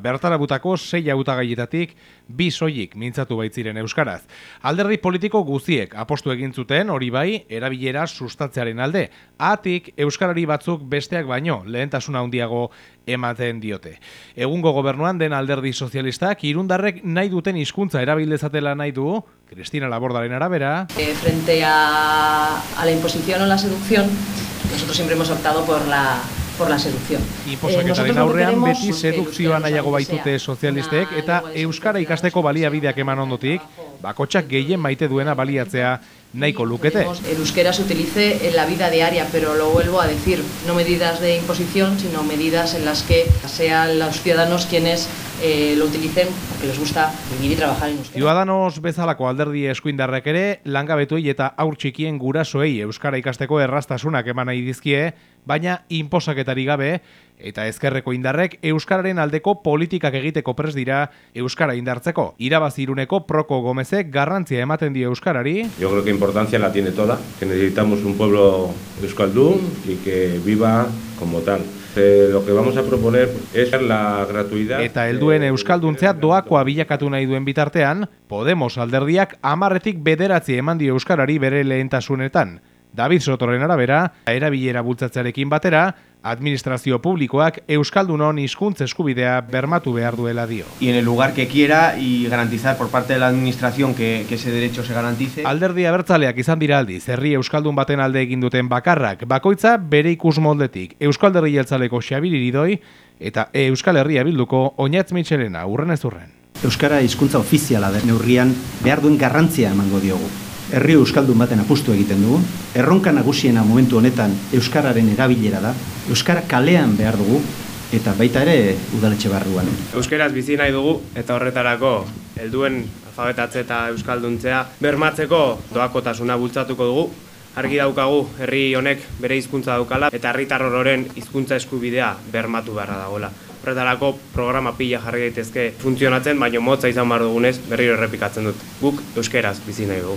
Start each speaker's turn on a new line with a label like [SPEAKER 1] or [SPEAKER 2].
[SPEAKER 1] Bertarabutako sei hautagaietatik bi soilik mintzatu baitziren euskaraz. Alderdi politiko guziek apostu egin zuten hori bai erabilera sustatzearen alde. Atik euskarari batzuk besteak baino lehentasuna handiago ematen diote. Egungo gobernuan den alderdi sozialistak irundarrek nahi duten hizkuntza erabildezatela nahi du, Cristina Labordaren arabera.
[SPEAKER 2] Eh, frente a, a la imposición o la seducción, nosotros siempre hemos optado por la, por la seducción.
[SPEAKER 1] Inposaketaren
[SPEAKER 2] Eh,
[SPEAKER 1] aurrean beti sedukzioa nahiago baitute sozialistek eta euskara ikasteko baliabideak eman ondotik, bakotsak gehien maite duena baliatzea nahiko lukete.
[SPEAKER 2] El euskera se utilice en la vida diaria, pero lo vuelvo a decir, no medidas de imposición, sino medidas en las que sean los ciudadanos quienes eh, lo utilicen porque les gusta vivir y trabajar en euskera.
[SPEAKER 1] Ciudadanos bezalako alderdi eskuindarrek ere, langabetuei eta aur txikien gurasoei euskara ikasteko errastasunak eman nahi dizkie, baina inposaketari gabe, eta ezkerreko indarrek euskararen aldeko politikak egiteko pres dira euskara indartzeko. Irabaziruneko proko gomezek garrantzia ematen dio euskarari,
[SPEAKER 3] Yo creo que importancia la tiene toda, que necesitamos un pueblo euskaldún y que viva como tal. Eh, lo que vamos a proponer es la gratuidad.
[SPEAKER 1] Eta helduen euskalduntzea doakoa bilakatu nahi duen bitartean, Podemos alderdiak amarretik bederatzi eman dio euskarari bere lehentasunetan. David Sotoren arabera, erabilera bultzatzearekin batera, administrazio publikoak euskaldunon hizkuntz eskubidea bermatu behar duela dio.
[SPEAKER 4] y en el lugar que quiera y garantizar por parte de la administración que, que ese derecho se garantice.
[SPEAKER 1] Alderdi abertzaleak izan dira aldiz, herri euskaldun baten alde egin duten bakarrak, bakoitza bere ikus moldetik, euskalderri jeltzaleko Xabir Iridoi eta Euskal Herria bilduko Oinatz Mitxelena urren ez urren.
[SPEAKER 5] Euskara hizkuntza ofiziala da neurrian behar duen garrantzia emango diogu. Herri euskaldun baten apustu egiten dugu. Erronka nagusiena momentu honetan euskararen erabilera da. Euskara kalean behar dugu eta baita ere udaletxe barruan.
[SPEAKER 6] Euskeraz bizi nahi dugu eta horretarako helduen alfabetatze eta euskalduntzea bermatzeko doakotasuna bultzatuko dugu. Argi daukagu herri honek bere hizkuntza daukala eta herritar ororen hizkuntza eskubidea bermatu beharra dagoela. Horretarako programa pila jarri daitezke funtzionatzen, baina motza izan behar dugunez berriro errepikatzen dut. Guk euskeraz bizi nahi dugu.